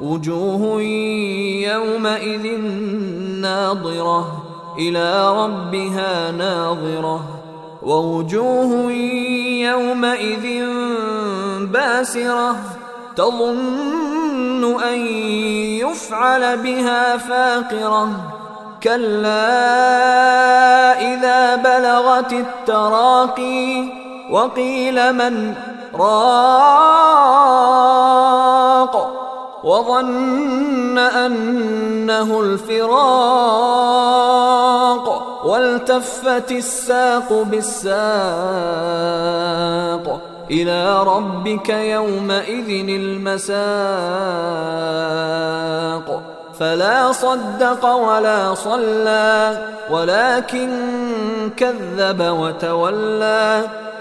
وجوه يومئذ ناظرة إلى ربها ناظرة. ووجوه يومئذ باسرة تظن أن يفعل بها فاقرة. كلا إذا بلغت التراقي وقيل من راق. وظن أنه الفراق والتفت الساق بالساق إلى ربك يومئذ المساق. فلا صدق ولا صلى ولكن كذب وتولى.